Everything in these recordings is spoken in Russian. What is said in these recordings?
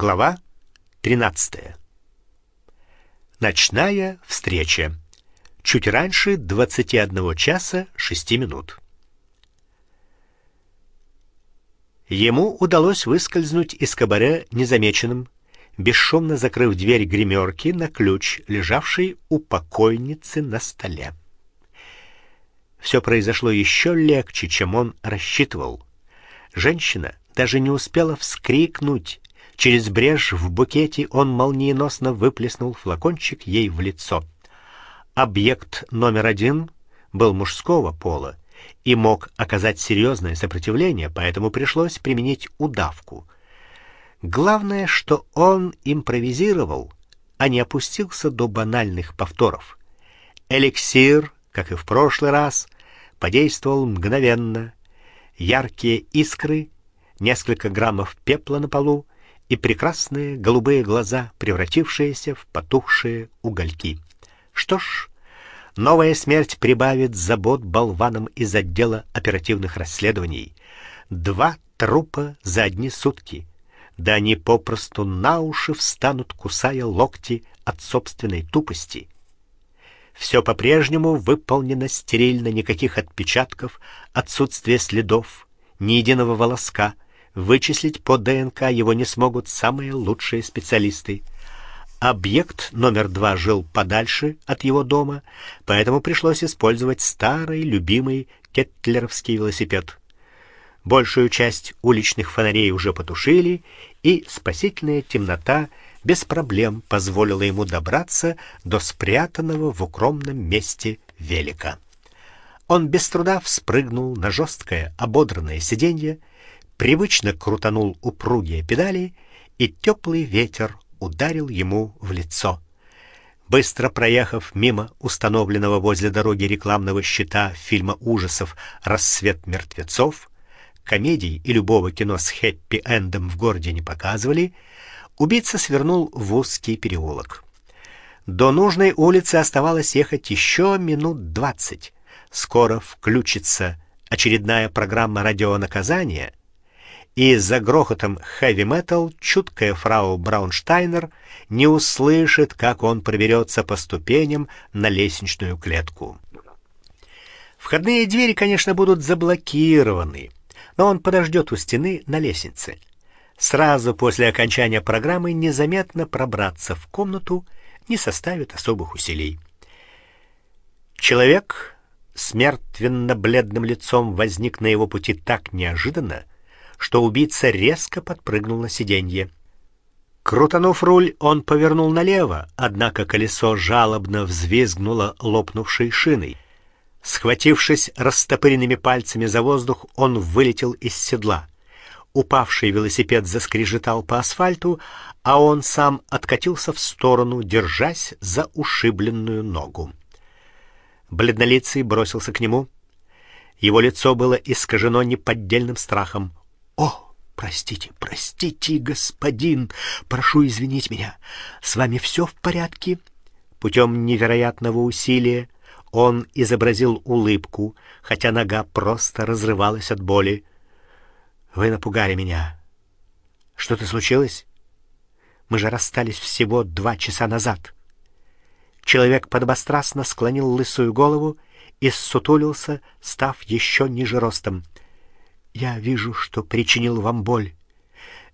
Глава 13. Ночная встреча. Чуть раньше 21 часа 6 минут. Ему удалось выскользнуть из кабаре незамеченным, бесшумно закрыв дверь гримерки на ключ, лежавший у покойницы на столе. Все произошло еще легче, чем он рассчитывал. Женщина даже не успела вскрикнуть. Через брешь в букете он молниеносно выплеснул флакончик ей в лицо. Объект номер один был мужского пола и мог оказать серьезное сопротивление, поэтому пришлось применить удавку. Главное, что он импровизировал, а не опустился до банальных повторов. Эликсир, как и в прошлый раз, подействовал мгновенно. Яркие искры, несколько граммов пепла на полу и прекрасные голубые глаза, превратившиеся в потухшие угольки. Что ж, новая смерть прибавит забот болванам из отдела оперативных расследований. Два трупа за одни сутки. Да они попросту на уши встанут, кусая локти от собственной тупости. Все по-прежнему выполнено стерильно, никаких отпечатков, отсутствие следов, ни единого волоска. Вычислить по ДНК его не смогут самые лучшие специалисты. Объект номер два жил подальше от его дома, поэтому пришлось использовать старый любимый кеттлеровский велосипед. Большую часть уличных фонарей уже потушили, и спасительная темнота без проблем позволила ему добраться до спрятанного в укромном месте велика. Он без труда вспрыгнул на жесткое ободранное сиденье, привычно крутанул упругие педали, и теплый ветер ударил ему в лицо. Быстро проехав мимо установленного возле дороги рекламного щита фильма ужасов Рассвет мертвецов, комедий и любого кино с хэппи-эндом в городе не показывали, убийца свернул в узкий переулок. До нужной улицы оставалось ехать еще минут двадцать. Скоро включится очередная программа радионаказания, и за грохотом хэви-метал чуткая фрау Браунштайнер не услышит, как он проберется по ступеням на лестничную клетку. Входные двери, конечно, будут заблокированы, но он подождет у стены на лестнице сразу после окончания программы незаметно пробраться в комнату не составит особых усилий. Человек с мертвенно-бледным лицом возник на его пути так неожиданно, что убийца резко подпрыгнул на сиденье. Крутанув руль, он повернул налево, однако колесо жалобно взвизгнуло лопнувшей шиной. Схватившись растопыренными пальцами за воздух, он вылетел из седла. Упавший велосипед заскрежетал по асфальту, а он сам откатился в сторону, держась за ушибленную ногу. Бледнолицый бросился к нему. Его лицо было искажено неподдельным страхом. "О, простите, простите, господин, прошу извинить меня. С вами все в порядке?" Путем невероятного усилия он изобразил улыбку, хотя нога просто разрывалась от боли. Вы напугали меня. Что-то случилось? Мы же расстались всего два часа назад. Человек подобострастно склонил лысую голову и ссутулился, став еще ниже ростом. Я вижу, что причинил вам боль.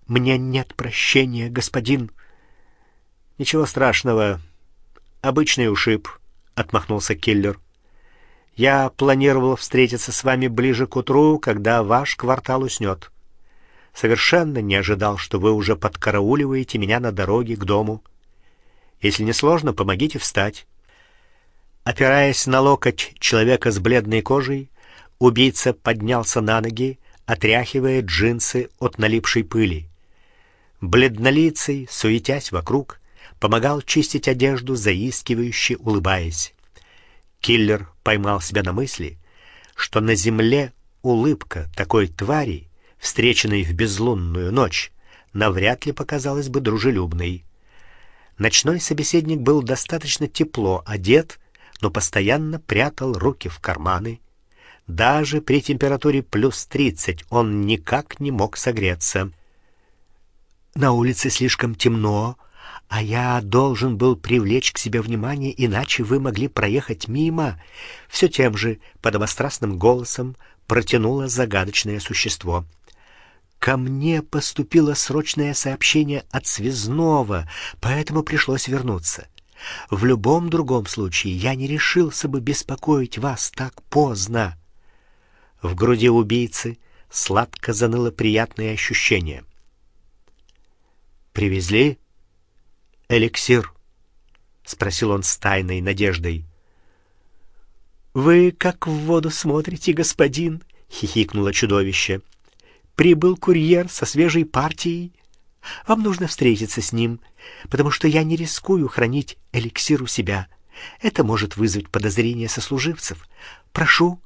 Мне нет прощения, господин. Ничего страшного. Обычный ушиб, отмахнулся киллер. Я планировал встретиться с вами ближе к утру, когда ваш квартал уснет. Совершенно не ожидал, что вы уже подкарауливаете меня на дороге к дому. Если не сложно, помогите встать. Опираясь на локоть человека с бледной кожей, убийца поднялся на ноги, отряхивая джинсы от налипшей пыли. Бледнолицый, суетясь вокруг, помогал чистить одежду, заискивающе улыбаясь. Киллер поймал себя на мысли, что на земле улыбка такой твари встреченной в безлунную ночь, навряд ли показалась бы дружелюбной. Ночной собеседник был достаточно тепло одет, но постоянно прятал руки в карманы. Даже при температуре плюс тридцать он никак не мог согреться. На улице слишком темно, а я должен был привлечь к себе внимание, иначе вы могли проехать мимо. Все тем же подобострастным голосом протянуло загадочное существо. Ко мне поступило срочное сообщение от связного, поэтому пришлось вернуться. В любом другом случае я не решился бы беспокоить вас так поздно. В груди убийцы сладко заныло приятное ощущение. Привезли эликсир, спросил он с тайной надеждой. Вы как в воду смотрите, господин, хихикнуло чудовище. Прибыл курьер со свежей партией. Вам нужно встретиться с ним, потому что я не рискую хранить эликсир у себя. Это может вызвать подозрения сослуживцев. Прошу,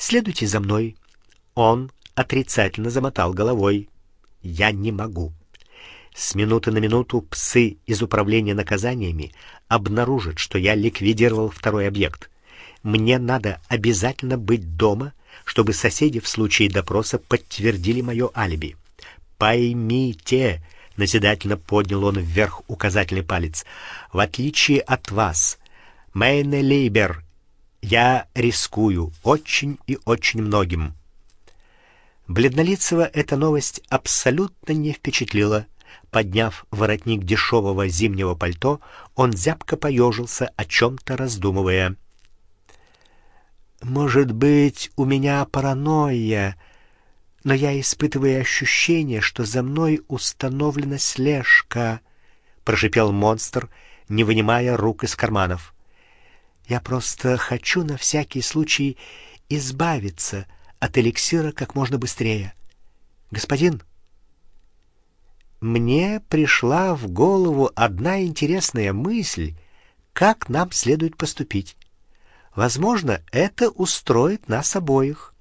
следуйте за мной. Он отрицательно замотал головой. Я не могу. С минуты на минуту псы из управления наказаниями обнаружат, что я ликвидировал второй объект. Мне надо обязательно быть дома, чтобы соседи в случае допроса подтвердили мое алиби. Поймите, назидательно поднял он вверх указательный палец. В отличие от вас, Мейне Лейбер, я рискую очень и очень многим. Бледнолицего эта новость абсолютно не впечатлила. Подняв воротник дешевого зимнего пальто, он зябко поежился, о чем то раздумывая. Может быть, у меня паранойя, но я испытываю ощущение, что за мной установлена слежка, прошипел монстр, не вынимая рук из карманов. Я просто хочу на всякий случай избавиться от эликсира как можно быстрее. Господин, мне пришла в голову одна интересная мысль, как нам следует поступить. Возможно, это устроит нас обоих.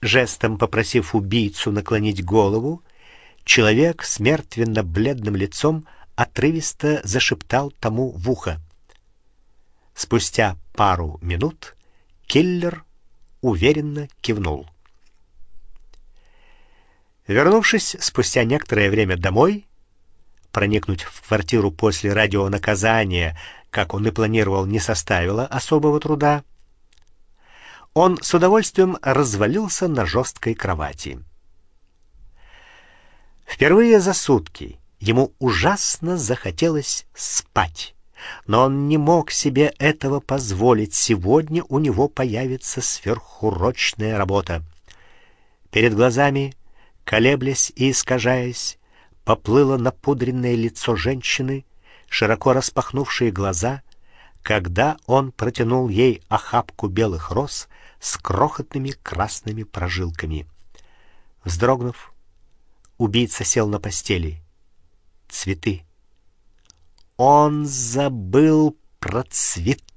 Жестом попросив убийцу наклонить голову, человек с мертвенно-бледным лицом отрывисто зашептал тому в ухо. Спустя пару минут киллер уверенно кивнул. Вернувшись спустя некоторое время домой, проникнуть в квартиру после радионаказания как он и планировал, не составило особого труда. Он с удовольствием развалился на жесткой кровати. Впервые за сутки ему ужасно захотелось спать, но он не мог себе этого позволить. Сегодня у него появится сверхурочная работа. Перед глазами, колеблясь и искажаясь, поплыло напудренное лицо женщины, широко распахнувшие глаза, когда он протянул ей охапку белых роз с крохотными красными прожилками. Вздрогнув, убийца сел на постели. Цветы. Он забыл про цветы.